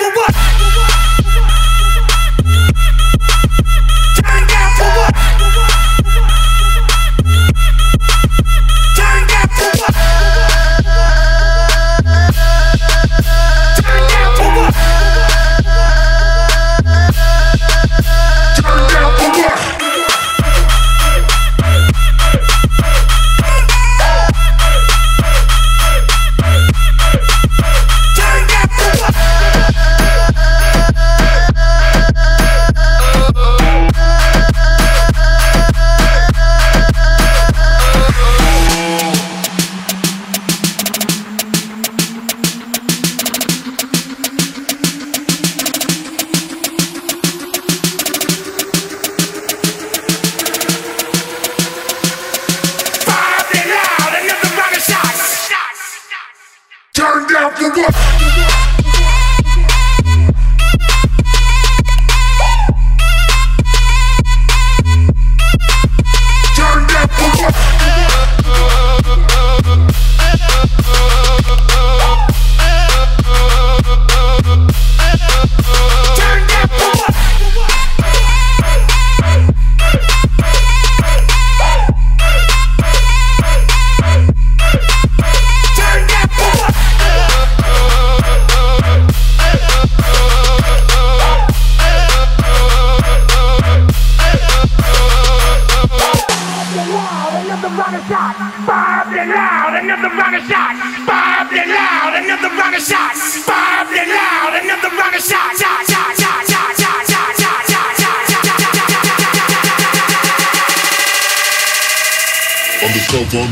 Well, what? Fuck. Round of shot. Bob it loud, another round of shot. Bob it loud, another round of shot. Bob it loud, another round of shot. Shot, shot, shot, shot, shot, shot, shot, shot, shot, shot, shot, shot, Undercover